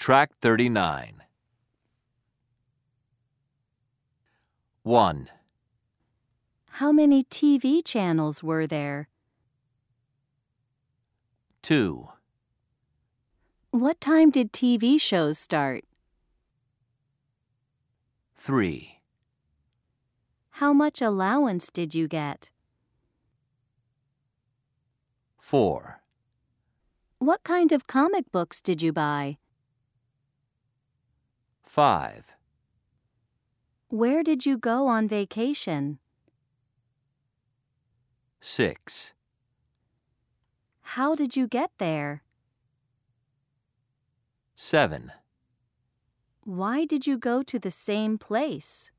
Track 39. 1, How many TV channels were there? 2, What time did TV shows start? 3, How much allowance did you get? 4, What kind of comic books did you buy? 5, Where did you go on vacation? 6, How did you get there? 7, Why did you go to the same place?